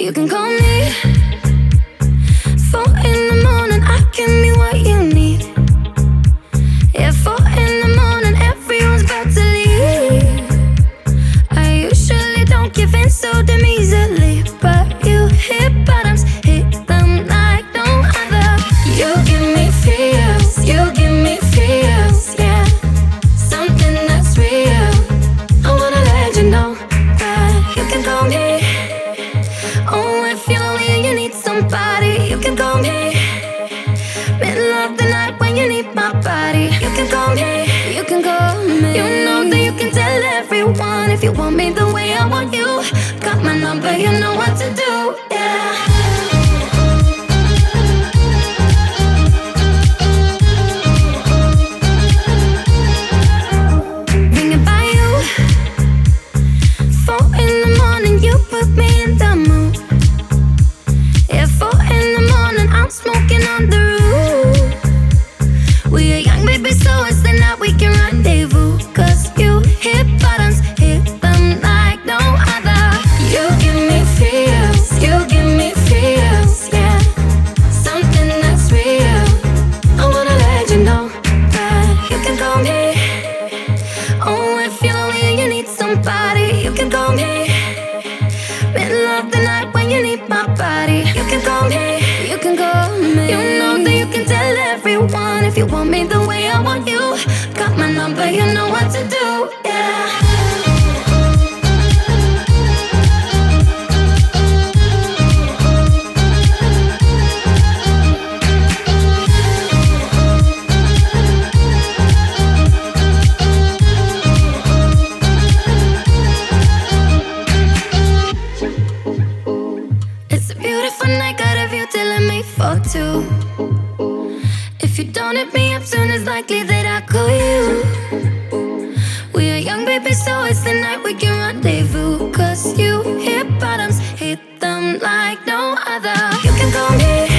You can call me. Somebody, you can call me. Middle of the night when you need my body, you can call me. You can call me. You know that you can tell everyone if you want me the way I want you. Got my number, you know We are young, baby, so it's the night we can rendezvous. Cause you hit buttons, hit them like no other. You give me feels, you give me feels, yeah. Something that's real. I wanna let you know that you can call me. Oh, if you're lonely you need somebody, you can call me. Tell everyone if you want me the way I want you. Got my number, you know what to do. Yeah. It's a beautiful night, got a view. If you don't hit me up soon, it's likely that I call you. We are young, baby, so it's the night we can rendezvous. Cause you hit bottoms, hit them like no other. You can call me.